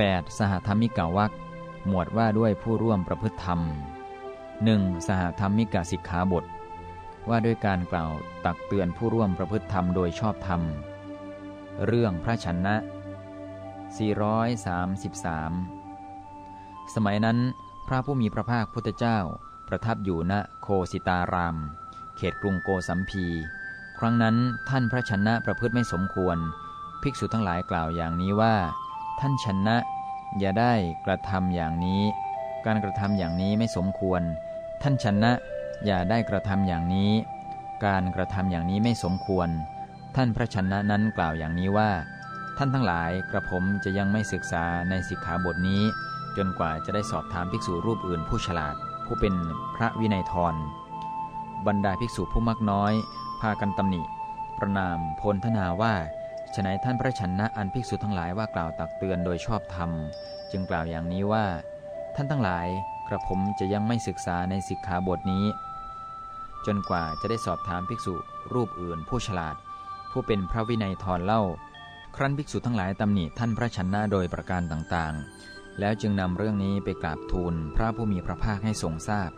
8. สหธรรมิกาวักหมวดว่าด้วยผู้ร่วมประพฤติธรรม 1. สหธรรมิกสิกขาบท ว่าด้วยการกล่าวตักเตือนผู้ร่วมประพฤติธรรมโดยชอบธรรม เรื่องพระชนะ 433 สมัยนั้น พระผู้มีพระภาคพุทธเจ้า ประทับอยู่ณโคสิตาราม เขตกรุงโกสัมพี ครั้งนั้นท่านพระชนะประพฤติไม่สมควร ภิกษุทั้งหลายกล่าวอย่างนี้ว่า ท่านชนะ อย่าได้กระทำอย่างนี้ การกระทำอย่างนี้ไม่สมควร ท่านชนะ อย่าได้กระทำอย่างนี้ การกระทำอย่างนี้ไม่สมควร ท่านพระชนะนั้นกล่าวอย่างนี้ว่า ท่านทั้งหลายกระผมจะยังไม่ศึกษาในสิกขาบทนี้ จนกว่าจะได้สอบถามภิกษุรูปอื่นผู้ฉลาด ผู้เป็นพระวินัยทรบรรดาภิกษุผู้มักน้อย พากันตำหนิ ประนามพลทนาว่า ฉนัยท่านพระชนะอันภิกษุทั้งหลายว่ากล่าวตักเตือนโดยชอบธรรม จึงกล่าวอย่างนี้ว่า ท่านทั้งหลายกระผมจะยังไม่ศึกษาในสิกขาบทนี้ จนกว่าจะได้สอบถามภิกษุรูปอื่นผู้ฉลาด ผู้เป็นพระวินัยทรเล่า ครั้นภิกษุทั้งหลายตำหนิท่านพระชนะโดยประการต่างๆ แล้วจึงนำเรื่องนี้ไปกราบทูลพระผู้มีพระภาคให้ทรงทราบ